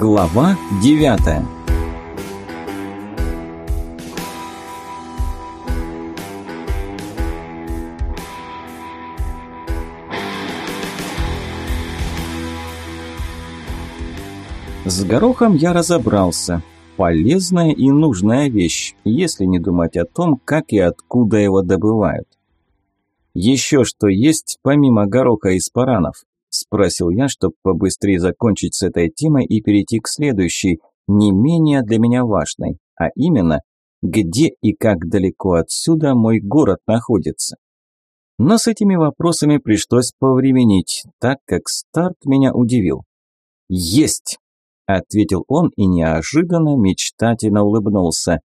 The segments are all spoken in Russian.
Глава девятая С горохом я разобрался. Полезная и нужная вещь, если не думать о том, как и откуда его добывают. Еще что есть, помимо гороха из паранов? Спросил я, чтобы побыстрее закончить с этой темой и перейти к следующей, не менее для меня важной, а именно, где и как далеко отсюда мой город находится. Но с этими вопросами пришлось повременить, так как старт меня удивил. «Есть!» – ответил он и неожиданно мечтательно улыбнулся.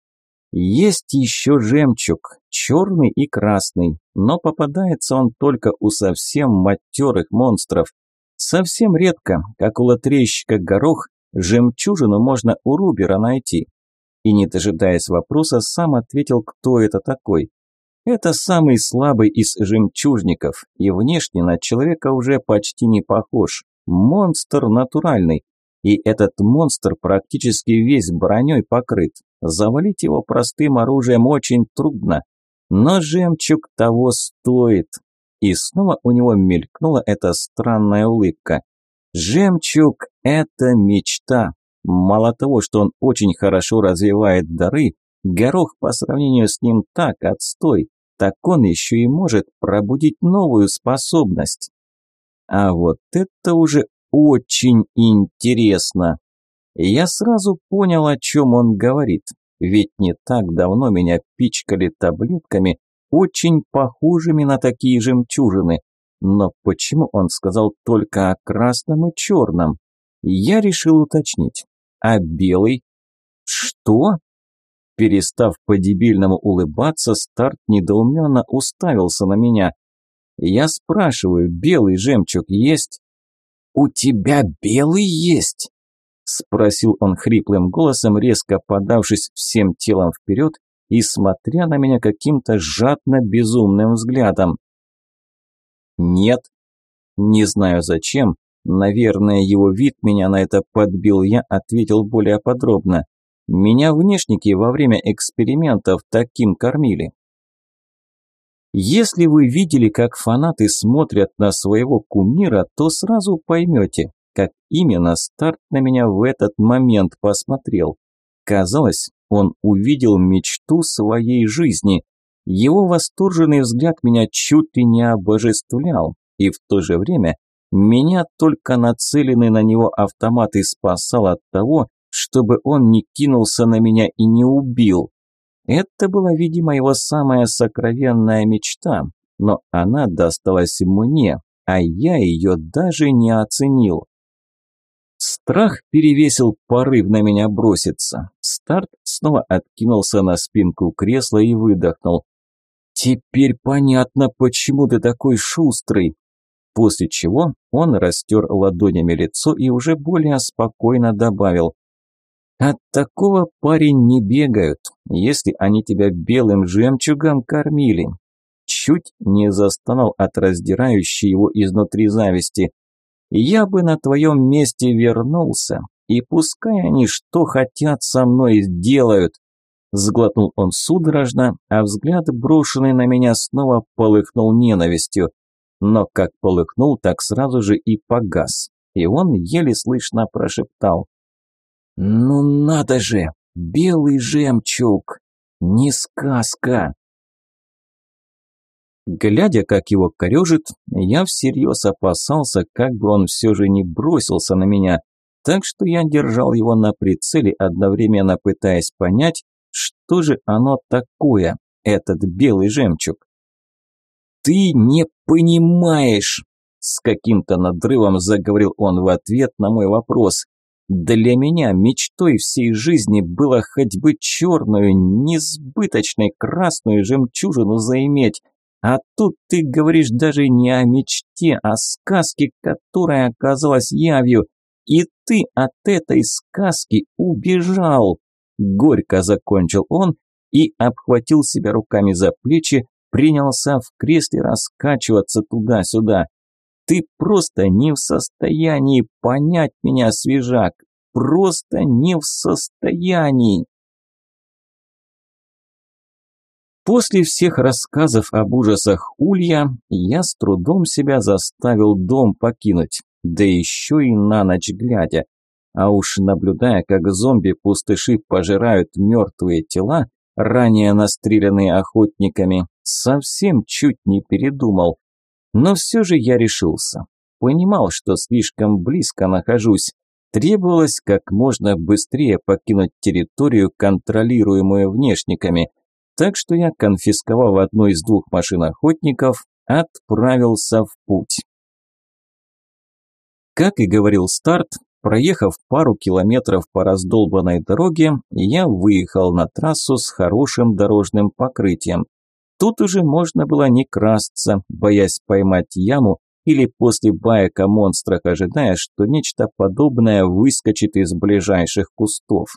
«Есть еще жемчуг, черный и красный, но попадается он только у совсем матерых монстров. Совсем редко, как у лотрейщика горох, жемчужину можно у Рубера найти. И не дожидаясь вопроса, сам ответил, кто это такой. Это самый слабый из жемчужников, и внешне на человека уже почти не похож. Монстр натуральный. И этот монстр практически весь броней покрыт. Завалить его простым оружием очень трудно. Но жемчуг того стоит. И снова у него мелькнула эта странная улыбка. Жемчуг – это мечта. Мало того, что он очень хорошо развивает дары, горох по сравнению с ним так отстой, так он еще и может пробудить новую способность. А вот это уже очень интересно. Я сразу понял, о чем он говорит, ведь не так давно меня пичкали таблетками, очень похожими на такие жемчужины. Но почему он сказал только о красном и черном? Я решил уточнить. А белый? Что? Перестав по-дебильному улыбаться, Старт недоуменно уставился на меня. Я спрашиваю, белый жемчуг есть? «У тебя белый есть?» Спросил он хриплым голосом, резко подавшись всем телом вперед и смотря на меня каким-то жадно-безумным взглядом. «Нет». Не знаю зачем, наверное, его вид меня на это подбил, я ответил более подробно. Меня внешники во время экспериментов таким кормили. Если вы видели, как фанаты смотрят на своего кумира, то сразу поймете, как именно старт на меня в этот момент посмотрел. Казалось, он увидел мечту своей жизни. Его восторженный взгляд меня чуть ли не обожествлял, и в то же время меня только нацеленный на него автомат и спасал от того, чтобы он не кинулся на меня и не убил. Это была, видимо, его самая сокровенная мечта, но она досталась мне, а я ее даже не оценил. Страх перевесил порыв на меня броситься. Старт снова откинулся на спинку кресла и выдохнул. «Теперь понятно, почему ты такой шустрый». После чего он растер ладонями лицо и уже более спокойно добавил. «От такого парень не бегают, если они тебя белым жемчугом кормили». Чуть не застонал от раздирающей его изнутри зависти. Я бы на твоем месте вернулся, и пускай они что хотят со мной сделают. Сглотнул он судорожно, а взгляд, брошенный на меня, снова полыхнул ненавистью. Но как полыхнул, так сразу же и погас. И он еле слышно прошептал. «Ну надо же! Белый жемчуг! Не сказка!» Глядя, как его корежит, я всерьез опасался, как бы он все же не бросился на меня, так что я держал его на прицеле, одновременно пытаясь понять, что же оно такое, этот белый жемчуг. «Ты не понимаешь!» С каким-то надрывом заговорил он в ответ на мой вопрос. «Для меня мечтой всей жизни было хоть бы черную, несбыточной красную жемчужину заиметь, а тут ты говоришь даже не о мечте, а сказке, которая оказалась явью. И ты от этой сказки убежал. Горько закончил он и обхватил себя руками за плечи, принялся в кресле раскачиваться туда-сюда. Ты просто не в состоянии понять меня, свежак. просто не в состоянии. После всех рассказов об ужасах Улья, я с трудом себя заставил дом покинуть, да еще и на ночь глядя. А уж наблюдая, как зомби-пустыши пожирают мертвые тела, ранее настреленные охотниками, совсем чуть не передумал. Но все же я решился. Понимал, что слишком близко нахожусь. Требовалось как можно быстрее покинуть территорию, контролируемую внешниками – так что я, конфисковав одну из двух машин охотников, отправился в путь. Как и говорил старт, проехав пару километров по раздолбанной дороге, я выехал на трассу с хорошим дорожным покрытием. Тут уже можно было не красться, боясь поймать яму или после баек о монстрах ожидая, что нечто подобное выскочит из ближайших кустов.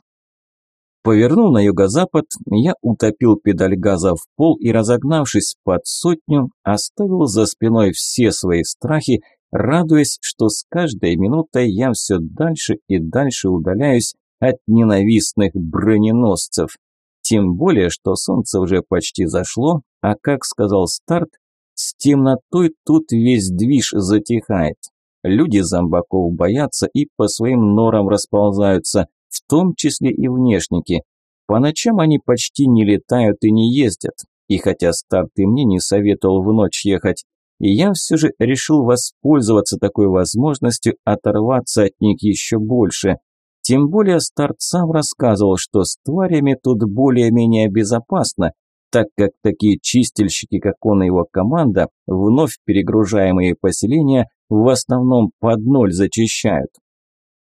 Повернул на юго-запад, я утопил педаль газа в пол и, разогнавшись под сотню, оставил за спиной все свои страхи, радуясь, что с каждой минутой я все дальше и дальше удаляюсь от ненавистных броненосцев. Тем более, что солнце уже почти зашло, а, как сказал старт, с темнотой тут весь движ затихает. Люди зомбаков боятся и по своим норам расползаются, в том числе и внешники. По ночам они почти не летают и не ездят. И хотя старт и мне не советовал в ночь ехать, и я все же решил воспользоваться такой возможностью оторваться от них еще больше. Тем более старт сам рассказывал, что с тварями тут более-менее безопасно, так как такие чистильщики, как он и его команда, вновь перегружаемые поселения в основном под ноль зачищают.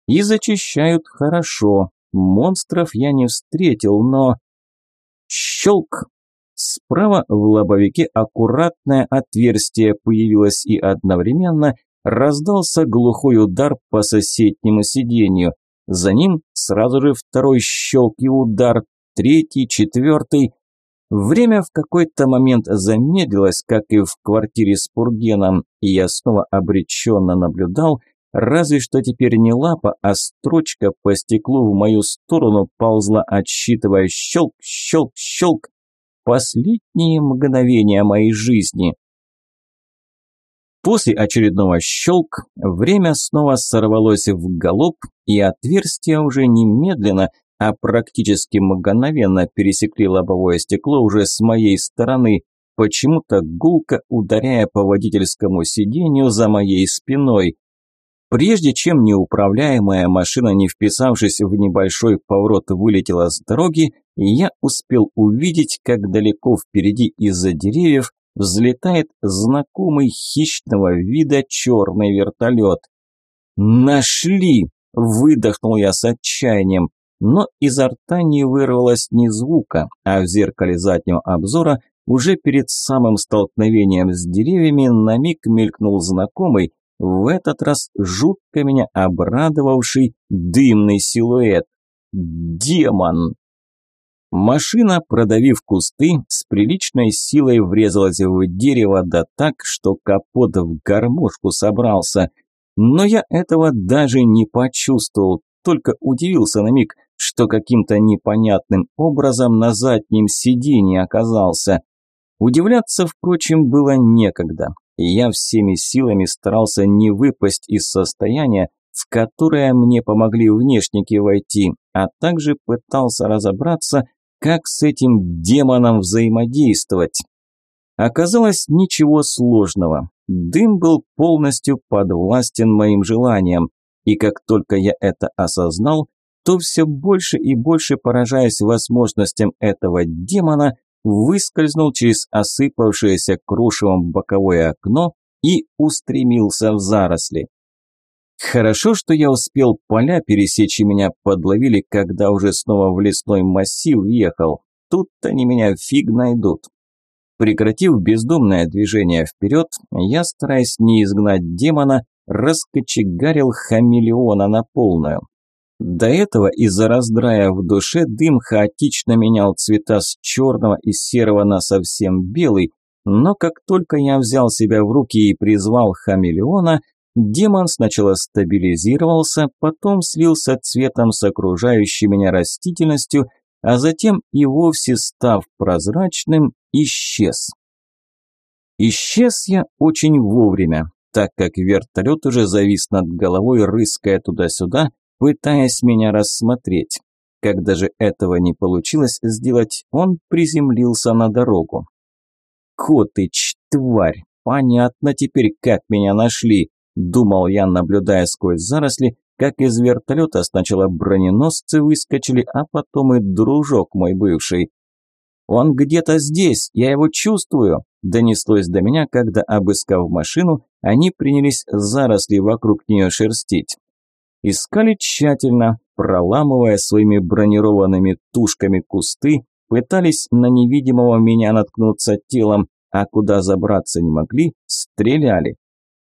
И зачищают хорошо. Монстров я не встретил, но... Щелк! Справа в лобовике аккуратное отверстие появилось и одновременно раздался глухой удар по соседнему сиденью. За ним сразу же второй щелк и удар, третий, четвертый. Время в какой-то момент замедлилось, как и в квартире с Пургеном, и я снова обреченно наблюдал, Разве что теперь не лапа, а строчка по стеклу в мою сторону ползла, отсчитывая щелк, щелк, щелк. Последние мгновения моей жизни. После очередного щелк время снова сорвалось в галоп, и отверстия уже немедленно, а практически мгновенно пересекли лобовое стекло уже с моей стороны, почему-то гулко ударяя по водительскому сиденью за моей спиной. Прежде чем неуправляемая машина, не вписавшись в небольшой поворот, вылетела с дороги, я успел увидеть, как далеко впереди из-за деревьев взлетает знакомый хищного вида черный вертолет. «Нашли!» – выдохнул я с отчаянием, но изо рта не вырвалось ни звука, а в зеркале заднего обзора уже перед самым столкновением с деревьями на миг мелькнул знакомый, в этот раз жутко меня обрадовавший дымный силуэт. Демон! Машина, продавив кусты, с приличной силой врезалась в дерево, да так, что капот в гармошку собрался. Но я этого даже не почувствовал, только удивился на миг, что каким-то непонятным образом на заднем сиденье оказался. Удивляться, впрочем, было некогда я всеми силами старался не выпасть из состояния, в которое мне помогли внешники войти, а также пытался разобраться, как с этим демоном взаимодействовать. Оказалось, ничего сложного. Дым был полностью подвластен моим желаниям, и как только я это осознал, то все больше и больше поражаясь возможностям этого демона, выскользнул через осыпавшееся крушевом боковое окно и устремился в заросли. Хорошо, что я успел поля пересечь и меня подловили, когда уже снова в лесной массив ехал. Тут они меня фиг найдут. Прекратив бездумное движение вперед, я, стараясь не изгнать демона, раскочегарил хамелеона на полную. До этого из-за раздрая в душе дым хаотично менял цвета с черного и серого на совсем белый, но как только я взял себя в руки и призвал хамелеона, демон сначала стабилизировался, потом слился цветом с окружающей меня растительностью, а затем и вовсе став прозрачным, исчез. Исчез я очень вовремя, так как вертолет уже завис над головой, рыская туда-сюда, пытаясь меня рассмотреть. Когда же этого не получилось сделать, он приземлился на дорогу. «Котыч, тварь! Понятно теперь, как меня нашли!» Думал я, наблюдая сквозь заросли, как из вертолета сначала броненосцы выскочили, а потом и дружок мой бывший. «Он где-то здесь, я его чувствую!» Донеслось до меня, когда, обыскав машину, они принялись заросли вокруг нее шерстить. Искали тщательно, проламывая своими бронированными тушками кусты, пытались на невидимого меня наткнуться телом, а куда забраться не могли, стреляли.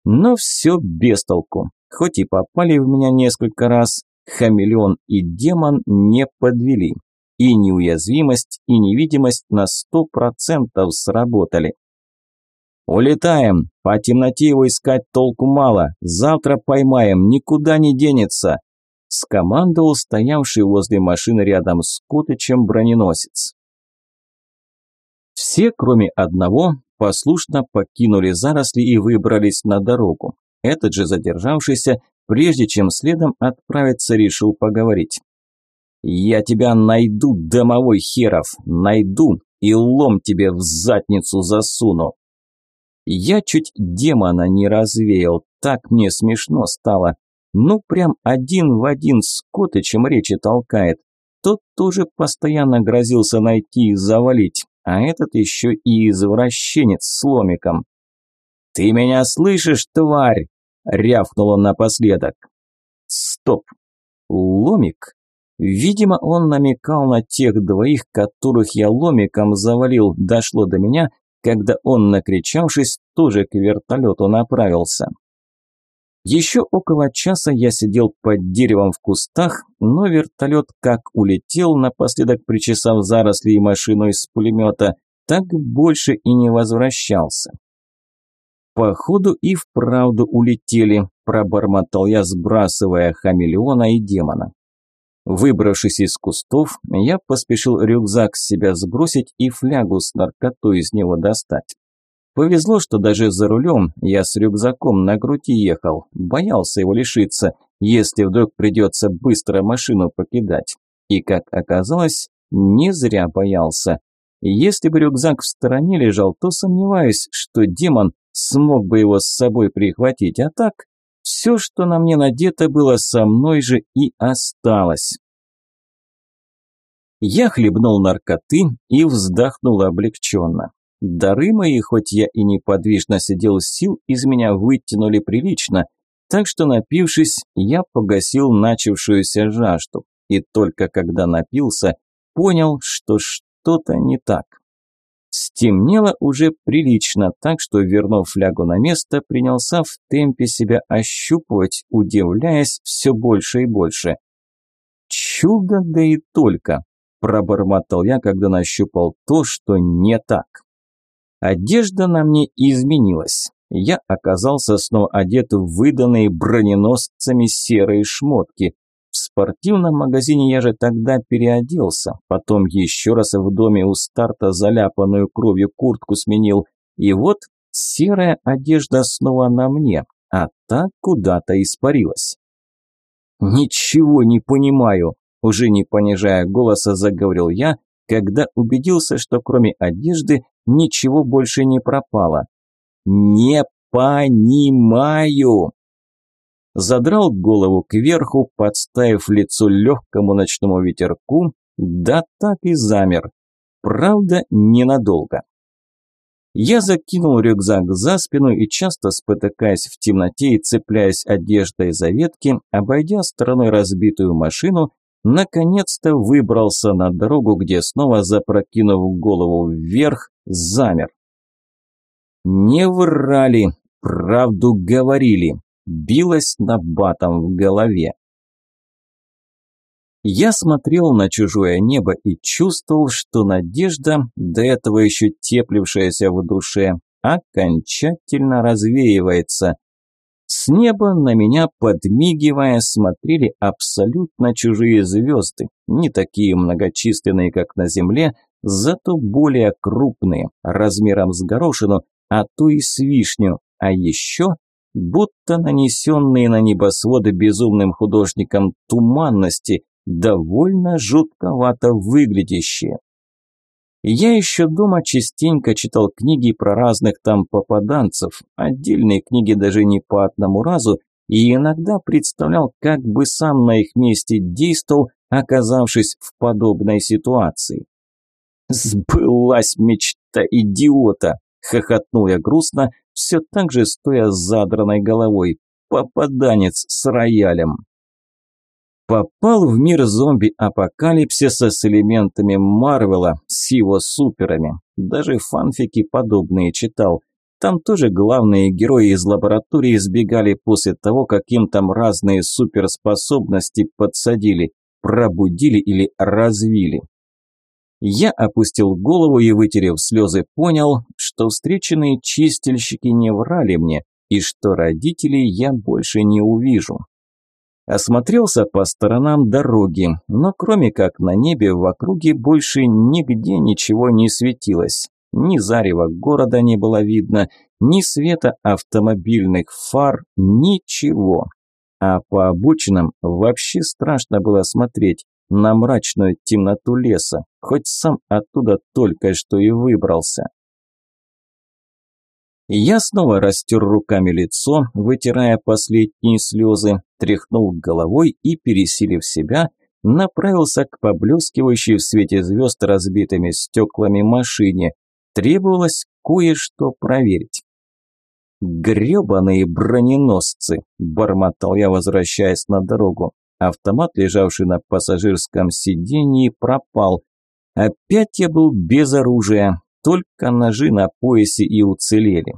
Но все без толку. Хоть и попали в меня несколько раз, хамелеон и демон не подвели. И неуязвимость, и невидимость на сто процентов сработали. «Улетаем! По темноте его искать толку мало. Завтра поймаем, никуда не денется!» Скомандовал стоявший возле машины рядом с Кутычем броненосец. Все, кроме одного, послушно покинули заросли и выбрались на дорогу. Этот же задержавшийся, прежде чем следом отправиться, решил поговорить. «Я тебя найду, домовой херов, найду и лом тебе в задницу засуну!» Я чуть демона не развеял, так мне смешно стало. Ну, прям один в один с Котычем речи толкает. Тот тоже постоянно грозился найти и завалить, а этот еще и извращенец с ломиком. «Ты меня слышишь, тварь?» – рявкнул он напоследок. «Стоп! Ломик?» Видимо, он намекал на тех двоих, которых я ломиком завалил, дошло до меня, когда он, накричавшись, тоже к вертолету направился. Еще около часа я сидел под деревом в кустах, но вертолет как улетел, напоследок причесав заросли и машину из пулемета, так больше и не возвращался. Походу и вправду улетели, пробормотал я, сбрасывая хамелеона и демона. Выбравшись из кустов, я поспешил рюкзак с себя сбросить и флягу с наркотой из него достать. Повезло, что даже за рулем я с рюкзаком на груди ехал, боялся его лишиться, если вдруг придется быстро машину покидать. И, как оказалось, не зря боялся. Если бы рюкзак в стороне лежал, то сомневаюсь, что демон смог бы его с собой прихватить, а так все, что на мне надето было, со мной же и осталось. Я хлебнул наркоты и вздохнул облегченно. Дары мои, хоть я и неподвижно сидел, сил из меня вытянули прилично, так что, напившись, я погасил начавшуюся жажду, и только когда напился, понял, что что-то не так. Стемнело уже прилично, так что, вернув флягу на место, принялся в темпе себя ощупывать, удивляясь все больше и больше. «Чудо, да и только!» – пробормотал я, когда нащупал то, что не так. Одежда на мне изменилась. Я оказался снова одет в выданные броненосцами серые шмотки, в спортивном магазине я же тогда переоделся, потом еще раз в доме у старта заляпанную кровью куртку сменил, и вот серая одежда снова на мне, а та куда-то испарилась. «Ничего не понимаю», – уже не понижая голоса заговорил я, когда убедился, что кроме одежды ничего больше не пропало. «Не понимаю!» Задрал голову кверху, подставив лицо легкому ночному ветерку, да так и замер. Правда, ненадолго. Я закинул рюкзак за спину и, часто спотыкаясь в темноте и цепляясь одеждой за ветки, обойдя стороной разбитую машину, наконец-то выбрался на дорогу, где снова, запрокинув голову вверх, замер. Не врали, правду говорили билась набатом в голове. Я смотрел на чужое небо и чувствовал, что надежда, до этого еще теплившаяся в душе, окончательно развеивается. С неба на меня, подмигивая, смотрели абсолютно чужие звезды, не такие многочисленные, как на Земле, зато более крупные, размером с горошину, а то и с вишню, а еще будто нанесенные на небосводы безумным художником туманности, довольно жутковато выглядящие. Я еще дома частенько читал книги про разных там попаданцев, отдельные книги даже не по одному разу, и иногда представлял, как бы сам на их месте действовал, оказавшись в подобной ситуации. «Сбылась мечта идиота!» – хохотнул я грустно, все так же стоя с задранной головой. «Попаданец с роялем!» попал в мир зомби-апокалипсиса с элементами Марвела, с его суперами. Даже фанфики подобные читал. Там тоже главные герои из лаборатории сбегали после того, как им там разные суперспособности подсадили, пробудили или развили. Я опустил голову и, вытерев слезы, понял, что встреченные чистильщики не врали мне, и что родителей я больше не увижу. Осмотрелся по сторонам дороги, но кроме как на небе в округе больше нигде ничего не светилось. Ни зарева города не было видно, ни света автомобильных фар, ничего. А по обочинам вообще страшно было смотреть на мрачную темноту леса, хоть сам оттуда только что и выбрался. Я снова растер руками лицо, вытирая последние слезы, тряхнул головой и, пересилив себя, направился к поблескивающей в свете звезд разбитыми стеклами машине. Требовалось кое-что проверить. «Гребаные броненосцы!» – бормотал я, возвращаясь на дорогу. Автомат, лежавший на пассажирском сиденье, пропал. Опять я был без оружия, только ножи на поясе и уцелели.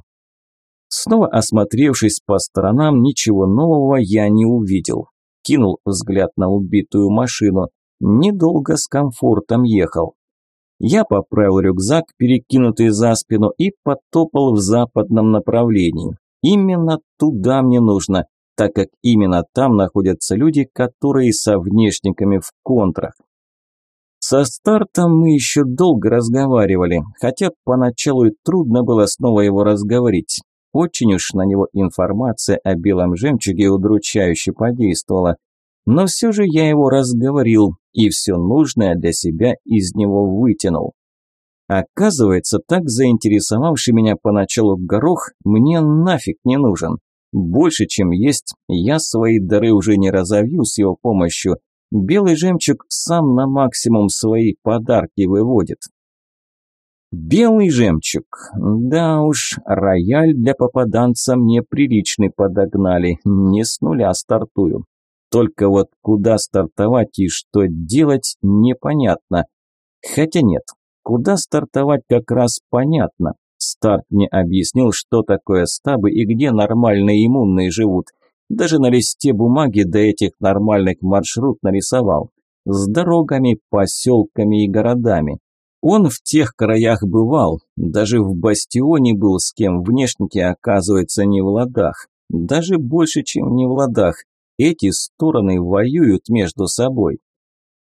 Снова осмотревшись по сторонам, ничего нового я не увидел. Кинул взгляд на убитую машину. Недолго с комфортом ехал. Я поправил рюкзак, перекинутый за спину, и потопал в западном направлении. Именно туда мне нужно, так как именно там находятся люди, которые со внешниками в контрах. Со стартом мы еще долго разговаривали, хотя поначалу и трудно было снова его разговорить. Очень уж на него информация о белом жемчуге удручающе подействовала. Но все же я его разговорил и все нужное для себя из него вытянул. Оказывается, так заинтересовавший меня поначалу горох мне нафиг не нужен. Больше, чем есть, я свои дары уже не разовью с его помощью. Белый жемчуг сам на максимум свои подарки выводит. Белый жемчуг. Да уж, рояль для попаданца мне приличный подогнали. Не с нуля стартую. Только вот куда стартовать и что делать, непонятно. Хотя нет, куда стартовать как раз понятно. Старт мне объяснил, что такое стабы и где нормальные иммунные живут. Даже на листе бумаги до этих нормальных маршрут нарисовал. С дорогами, поселками и городами. Он в тех краях бывал, даже в бастионе был с кем внешники оказывается не в ладах. Даже больше, чем не в ладах. Эти стороны воюют между собой.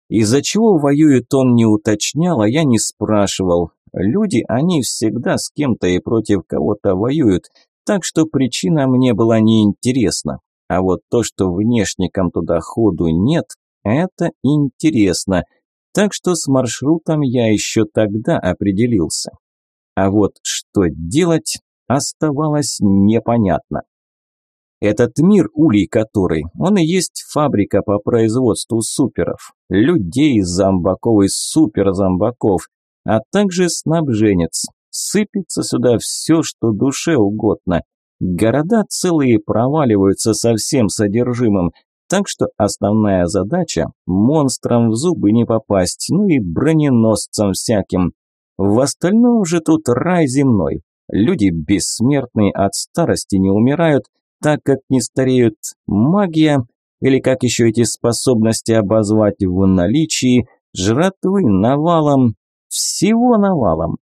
Из-за чего воюют он не уточнял, а я не спрашивал. Люди, они всегда с кем-то и против кого-то воюют, так что причина мне была неинтересна. А вот то, что внешникам туда ходу нет, это интересно. Так что с маршрутом я еще тогда определился. А вот что делать, оставалось непонятно. Этот мир, улей который, он и есть фабрика по производству суперов, людей, зомбаков и суперзомбаков, а также снабженец. Сыпется сюда все, что душе угодно. Города целые проваливаются со всем содержимым, так что основная задача – монстрам в зубы не попасть, ну и броненосцам всяким. В остальном же тут рай земной. Люди бессмертные от старости не умирают, так как не стареют. Магия, или как еще эти способности обозвать в наличии, жратвы навалом, всего навалом.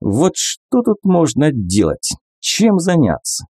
Вот что тут можно делать? Чем заняться?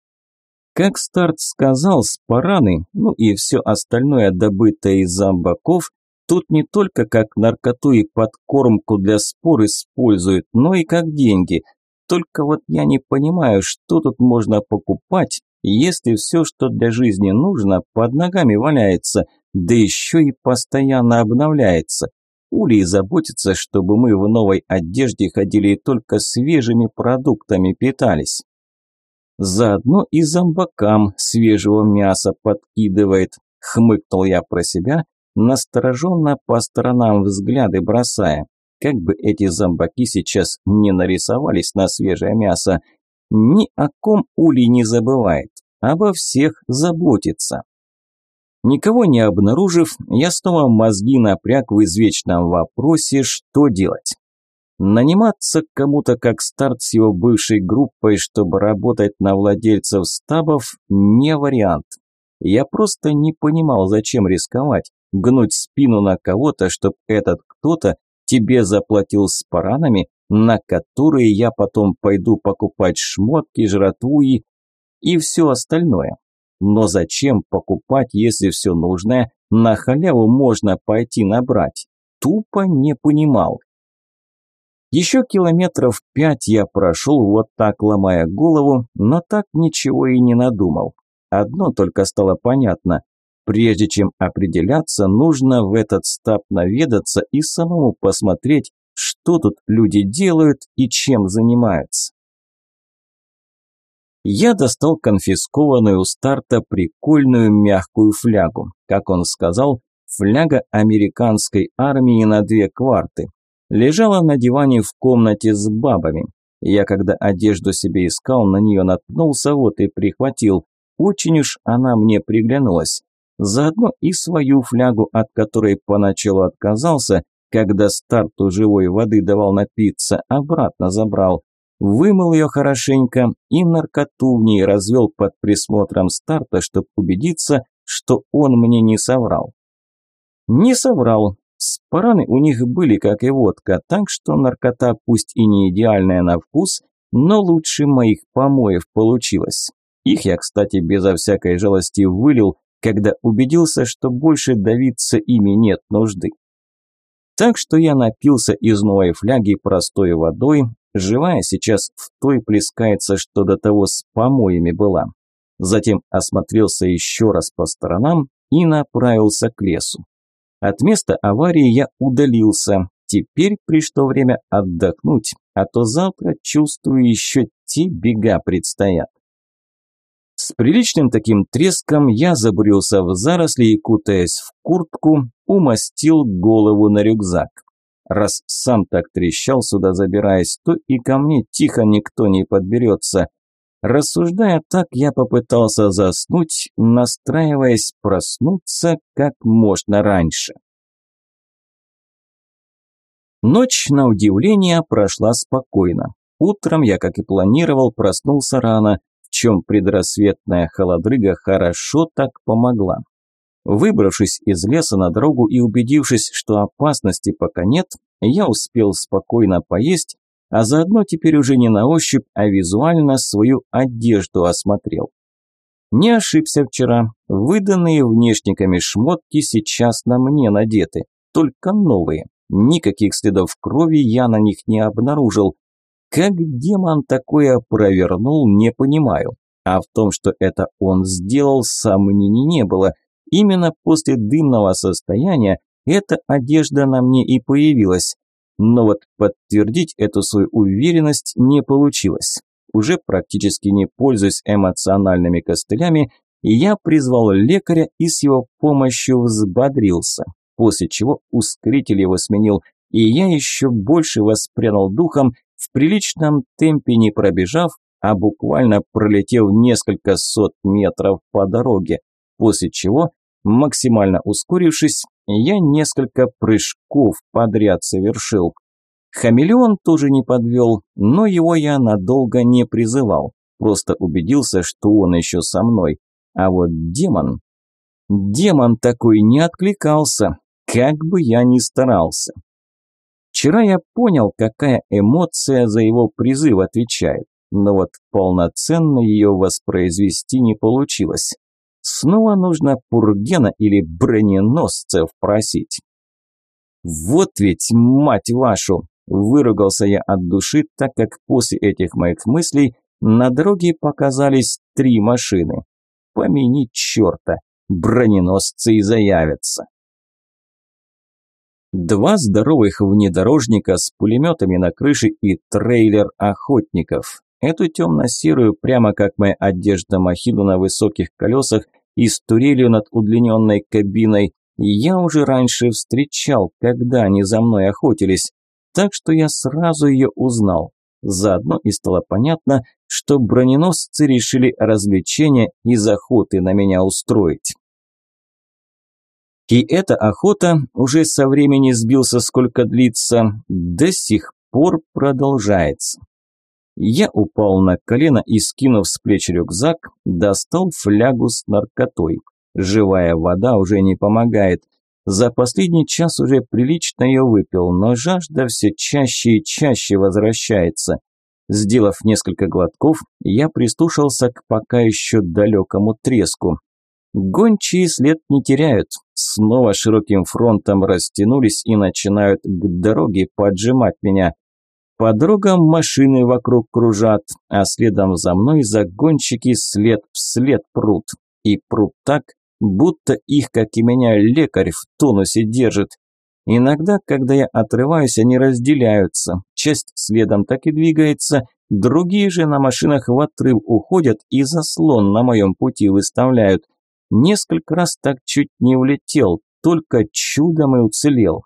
Как старт сказал, спараны, ну и все остальное добытое из зомбаков, тут не только как наркоту и подкормку для спор используют, но и как деньги. Только вот я не понимаю, что тут можно покупать, если все, что для жизни нужно, под ногами валяется, да еще и постоянно обновляется. Улей заботится, чтобы мы в новой одежде ходили и только свежими продуктами питались. Заодно и зомбакам свежего мяса подкидывает, хмыкнул я про себя, настороженно по сторонам взгляды бросая. Как бы эти зомбаки сейчас не нарисовались на свежее мясо, ни о ком Улей не забывает, обо всех заботится. Никого не обнаружив, я снова мозги напряг в извечном вопросе, что делать. Наниматься кому-то как старт с его бывшей группой, чтобы работать на владельцев стабов, не вариант. Я просто не понимал, зачем рисковать, гнуть спину на кого-то, чтобы этот кто-то тебе заплатил с паранами, на которые я потом пойду покупать шмотки, жратву и... и все остальное. Но зачем покупать, если все нужное на халяву можно пойти набрать? Тупо не понимал. Еще километров пять я прошел вот так, ломая голову, но так ничего и не надумал. Одно только стало понятно. Прежде чем определяться, нужно в этот стаб наведаться и самому посмотреть, что тут люди делают и чем занимаются. Я достал конфискованную у старта прикольную мягкую флягу. Как он сказал, фляга американской армии на две кварты. Лежала на диване в комнате с бабами. Я, когда одежду себе искал, на нее наткнулся, вот и прихватил. Очень уж она мне приглянулась. Заодно и свою флягу, от которой поначалу отказался, когда старту живой воды давал напиться, обратно забрал вымыл ее хорошенько и наркоту в ней развел под присмотром старта, чтобы убедиться, что он мне не соврал. Не соврал. Спараны у них были, как и водка, так что наркота пусть и не идеальная на вкус, но лучше моих помоев получилось. Их я, кстати, безо всякой жалости вылил, когда убедился, что больше давиться ими нет нужды. Так что я напился из новой фляги простой водой, Живая сейчас в той плескается, что до того с помоями была. Затем осмотрелся еще раз по сторонам и направился к лесу. От места аварии я удалился. Теперь пришло время отдохнуть, а то завтра, чувствую, еще те бега предстоят. С приличным таким треском я забурился в заросли и, кутаясь в куртку, умастил голову на рюкзак. Раз сам так трещал сюда забираясь, то и ко мне тихо никто не подберется. Рассуждая так, я попытался заснуть, настраиваясь проснуться как можно раньше. Ночь, на удивление, прошла спокойно. Утром я, как и планировал, проснулся рано, в чем предрассветная холодрыга хорошо так помогла. Выбравшись из леса на дорогу и убедившись, что опасности пока нет, я успел спокойно поесть, а заодно теперь уже не на ощупь, а визуально свою одежду осмотрел. Не ошибся вчера, выданные внешниками шмотки сейчас на мне надеты, только новые. Никаких следов крови я на них не обнаружил. Как демон такое провернул, не понимаю. А в том, что это он сделал, сомнений не было – Именно после дымного состояния эта одежда на мне и появилась. Но вот подтвердить эту свою уверенность не получилось. Уже практически не пользуясь эмоциональными костылями, я призвал лекаря и с его помощью взбодрился, после чего ускоритель его сменил, и я еще больше воспрянул духом, в приличном темпе не пробежав, а буквально пролетев несколько сот метров по дороге, после чего Максимально ускорившись, я несколько прыжков подряд совершил. Хамелеон тоже не подвел, но его я надолго не призывал. Просто убедился, что он еще со мной. А вот демон... Демон такой не откликался, как бы я ни старался. Вчера я понял, какая эмоция за его призыв отвечает. но вот полноценно ее воспроизвести не получилось. Снова нужно Пургена или броненосцев просить. «Вот ведь, мать вашу!» – выругался я от души, так как после этих моих мыслей на дороге показались три машины. Помяни черта, броненосцы и заявятся. Два здоровых внедорожника с пулеметами на крыше и трейлер охотников. Эту темно-серую, прямо как моя одежда махину на высоких колесах и с турелью над удлиненной кабиной, я уже раньше встречал, когда они за мной охотились, так что я сразу ее узнал. Заодно и стало понятно, что броненосцы решили развлечения из охоты на меня устроить. И эта охота, уже со времени сбился сколько длится, до сих пор продолжается. Я упал на колено и, скинув с плеч рюкзак, достал флягу с наркотой. Живая вода уже не помогает. За последний час уже прилично ее выпил, но жажда все чаще и чаще возвращается. Сделав несколько глотков, я прислушался к пока еще далекому треску. Гончие след не теряют, снова широким фронтом растянулись и начинают к дороге поджимать меня. По дорогам машины вокруг кружат, а следом за мной загонщики след в след прут. И прут так, будто их, как и меня, лекарь в тонусе держит. Иногда, когда я отрываюсь, они разделяются. Часть следом так и двигается, другие же на машинах в отрыв уходят и заслон на моем пути выставляют. Несколько раз так чуть не улетел, только чудом и уцелел.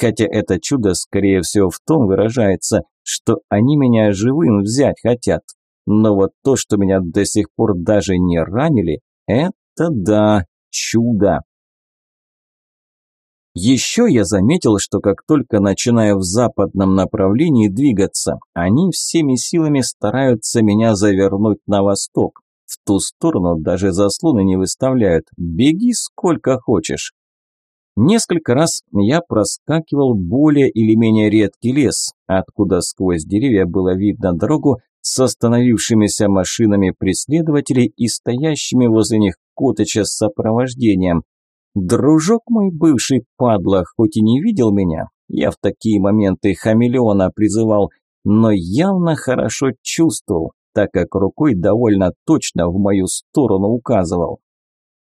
Хотя это чудо, скорее всего, в том выражается, что они меня живым взять хотят. Но вот то, что меня до сих пор даже не ранили, это да, чудо. Еще я заметил, что как только начинаю в западном направлении двигаться, они всеми силами стараются меня завернуть на восток. В ту сторону даже заслоны не выставляют. Беги сколько хочешь. Несколько раз я проскакивал более или менее редкий лес, откуда сквозь деревья было видно дорогу с остановившимися машинами преследователей и стоящими возле них Котыча с сопровождением. Дружок мой бывший падла, хоть и не видел меня, я в такие моменты хамелеона призывал, но явно хорошо чувствовал, так как рукой довольно точно в мою сторону указывал.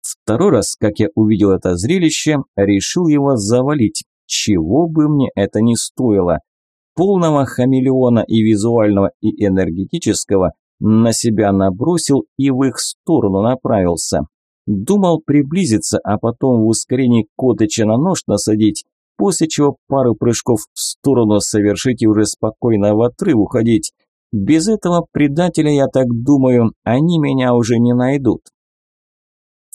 Второй раз, как я увидел это зрелище, решил его завалить, чего бы мне это ни стоило. Полного хамелеона и визуального, и энергетического на себя набросил и в их сторону направился. Думал приблизиться, а потом в ускорении Котыча на нож насадить, после чего пару прыжков в сторону совершить и уже спокойно в отрыв уходить. Без этого предателя, я так думаю, они меня уже не найдут.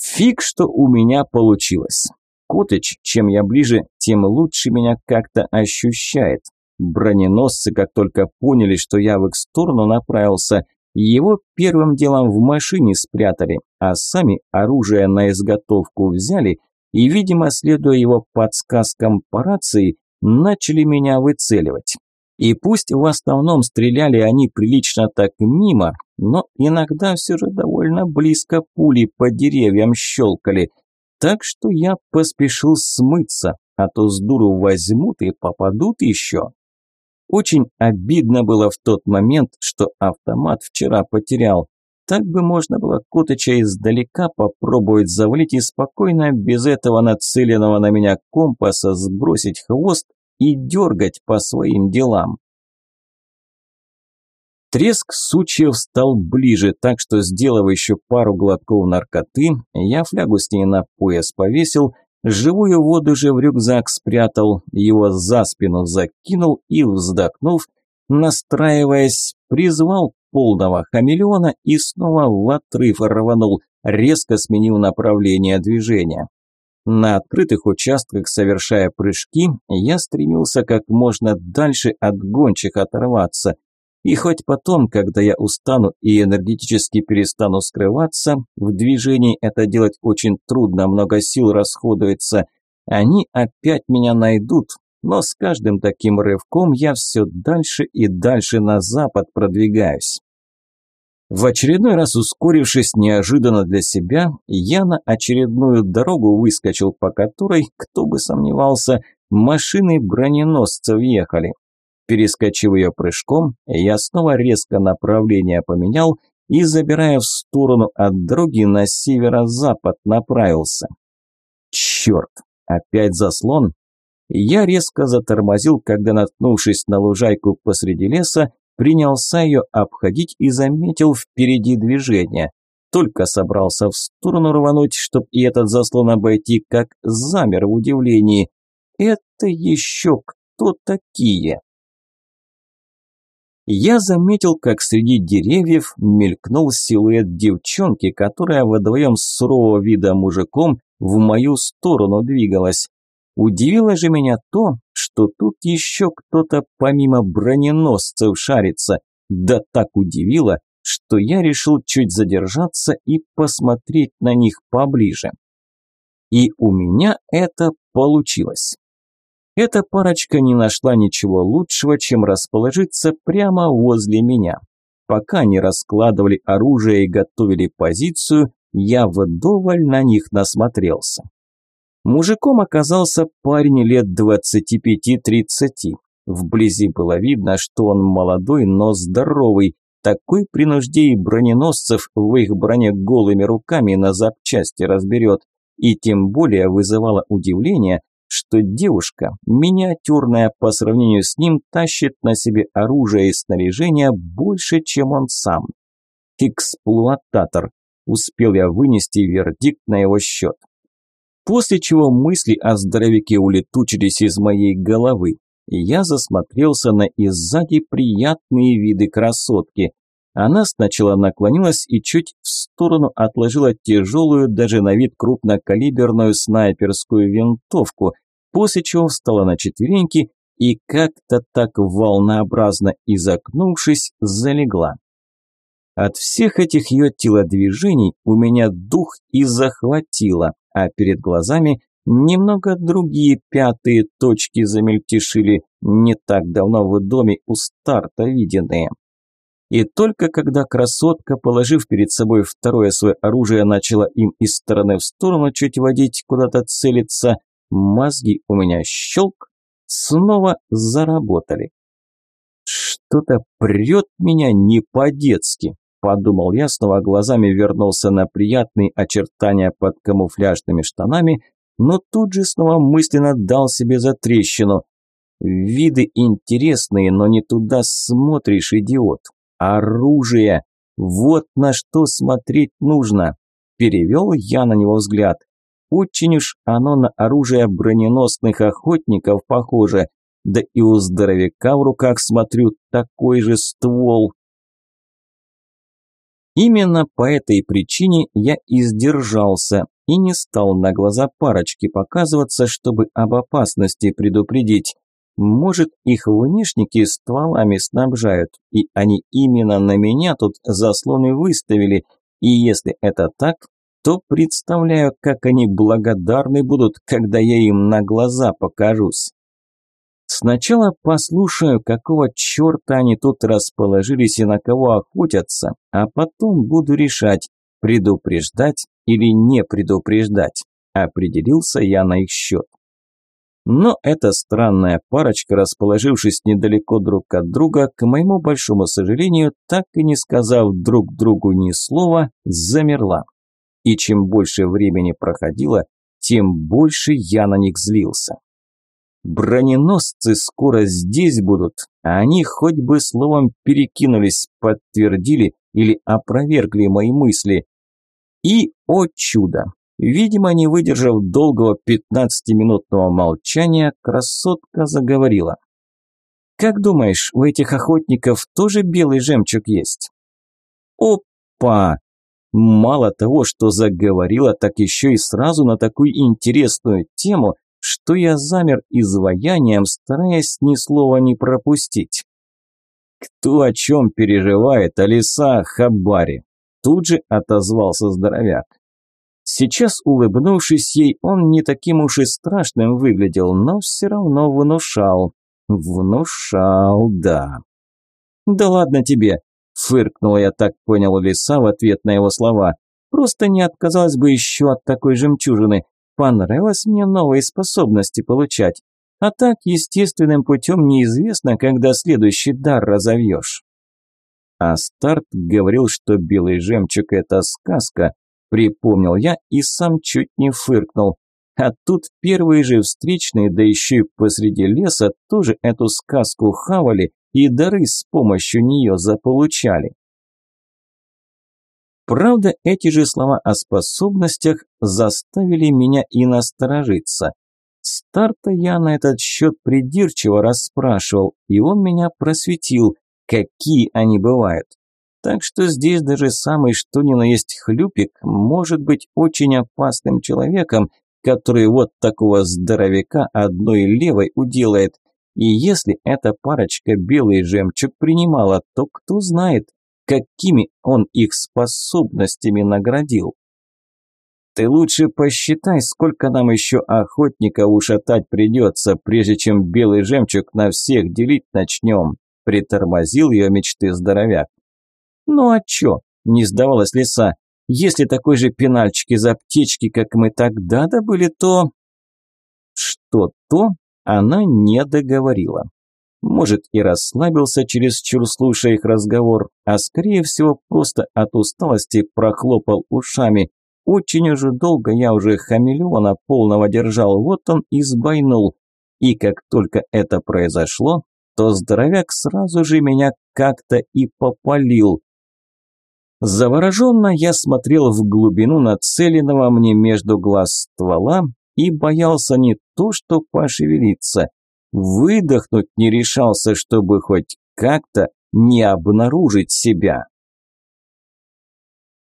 Фиг, что у меня получилось. Котыч, чем я ближе, тем лучше меня как-то ощущает. Броненосцы, как только поняли, что я в их сторону направился, его первым делом в машине спрятали, а сами оружие на изготовку взяли и, видимо, следуя его подсказкам по рации, начали меня выцеливать. И пусть в основном стреляли они прилично так мимо, но иногда все же довольно близко пули по деревьям щелкали. Так что я поспешил смыться, а то с дуру возьмут и попадут еще. Очень обидно было в тот момент, что автомат вчера потерял. Так бы можно было Котыча издалека попробовать завалить и спокойно, без этого нацеленного на меня компаса, сбросить хвост и дергать по своим делам. Треск сучьев стал ближе, так что, сделав еще пару глотков наркоты, я флягу с ней на пояс повесил, живую воду же в рюкзак спрятал, его за спину закинул и, вздохнув, настраиваясь, призвал полного хамелеона и снова в отрыв рванул, резко сменил направление движения. На открытых участках, совершая прыжки, я стремился как можно дальше от гончих оторваться. И хоть потом, когда я устану и энергетически перестану скрываться, в движении это делать очень трудно, много сил расходуется, они опять меня найдут, но с каждым таким рывком я все дальше и дальше на запад продвигаюсь. В очередной раз ускорившись неожиданно для себя, я на очередную дорогу выскочил, по которой, кто бы сомневался, машины броненосцев ехали. Перескочив ее прыжком, я снова резко направление поменял и, забирая в сторону от дороги, на северо-запад направился. Черт, опять заслон? Я резко затормозил, когда, наткнувшись на лужайку посреди леса, принялся ее обходить и заметил впереди движение. Только собрался в сторону рвануть, чтоб и этот заслон обойти, как замер в удивлении. Это еще кто такие? Я заметил, как среди деревьев мелькнул силуэт девчонки, которая вдвоем с сурового вида мужиком в мою сторону двигалась. Удивило же меня то, что тут еще кто-то помимо броненосцев шарится. Да так удивило, что я решил чуть задержаться и посмотреть на них поближе. И у меня это получилось. Эта парочка не нашла ничего лучшего, чем расположиться прямо возле меня. Пока не раскладывали оружие и готовили позицию, я вдоволь на них насмотрелся. Мужиком оказался парень лет 25-30. Вблизи было видно, что он молодой, но здоровый. Такой при нужде и броненосцев в их броне голыми руками на запчасти разберет. И тем более вызывало удивление, что девушка, миниатюрная по сравнению с ним, тащит на себе оружие и снаряжение больше, чем он сам. Эксплуататор. Успел я вынести вердикт на его счет. После чего мысли о здоровяке улетучились из моей головы. Я засмотрелся на и сзади приятные виды красотки. Она сначала наклонилась и чуть в сторону отложила тяжелую, даже на вид крупнокалиберную снайперскую винтовку, после чего встала на четвереньки и как-то так волнообразно изогнувшись, залегла. От всех этих ее телодвижений у меня дух и захватило, а перед глазами немного другие пятые точки замельтешили, не так давно в доме у старта виденные. И только когда красотка, положив перед собой второе свое оружие, начала им из стороны в сторону чуть водить, куда-то целиться, Мозги у меня щелк, снова заработали. Что-то прет меня не по-детски, подумал я, снова глазами вернулся на приятные очертания под камуфляжными штанами, но тут же снова мысленно дал себе затрещину. Виды интересные, но не туда смотришь, идиот. Оружие. Вот на что смотреть нужно. Перевел я на него взгляд. Очень уж оно на оружие броненосных охотников похоже. Да и у здоровяка в руках, смотрю, такой же ствол. Именно по этой причине я и сдержался и не стал на глаза парочки показываться, чтобы об опасности предупредить. Может, их внешники стволами снабжают, и они именно на меня тут заслоны выставили, и если это так, то представляю, как они благодарны будут, когда я им на глаза покажусь. Сначала послушаю, какого черта они тут расположились и на кого охотятся, а потом буду решать, предупреждать или не предупреждать. Определился я на их счет. Но эта странная парочка, расположившись недалеко друг от друга, к моему большому сожалению, так и не сказав друг другу ни слова, замерла и чем больше времени проходило, тем больше я на них злился. Броненосцы скоро здесь будут, а они хоть бы словом перекинулись, подтвердили или опровергли мои мысли. И, о чудо, видимо, не выдержав долгого пятнадцатиминутного молчания, красотка заговорила. «Как думаешь, у этих охотников тоже белый жемчуг есть?» «Опа!» Мало того, что заговорила, так еще и сразу на такую интересную тему, что я замер изваянием, стараясь ни слова не пропустить. «Кто о чем переживает, Алиса Хабари?» Тут же отозвался здоровяк. Сейчас, улыбнувшись ей, он не таким уж и страшным выглядел, но все равно внушал. Внушал, да. «Да ладно тебе, Фыркнула я так понял лиса в ответ на его слова. Просто не отказалась бы еще от такой жемчужины. Понравилось мне новые способности получать. А так, естественным путем неизвестно, когда следующий дар разовьешь. А Старт говорил, что белый жемчуг – это сказка, припомнил я и сам чуть не фыркнул. А тут первые же встречные, да еще и посреди леса, тоже эту сказку хавали и дары с помощью нее заполучали. Правда, эти же слова о способностях заставили меня и насторожиться. Старта я на этот счет придирчиво расспрашивал, и он меня просветил, какие они бывают. Так что здесь даже самый что ни на есть хлюпик может быть очень опасным человеком, который вот такого здоровяка одной левой уделает. И если эта парочка белый жемчуг принимала, то кто знает, какими он их способностями наградил. Ты лучше посчитай, сколько нам еще охотников ушатать придется, прежде чем белый жемчуг на всех делить начнем. Притормозил ее мечты здоровяк. Ну а чё, не сдавалась лиса. Если такой же пенальчик из аптечки, как мы тогда добыли, то... Что-то она не договорила. Может и расслабился через чур слушая их разговор, а скорее всего просто от усталости прохлопал ушами. Очень уже долго я уже хамелеона полного держал, вот он и сбойнул. И как только это произошло, то здоровяк сразу же меня как-то и попалил. Завороженно я смотрел в глубину нацеленного мне между глаз ствола и боялся не то что пошевелиться, выдохнуть не решался, чтобы хоть как-то не обнаружить себя.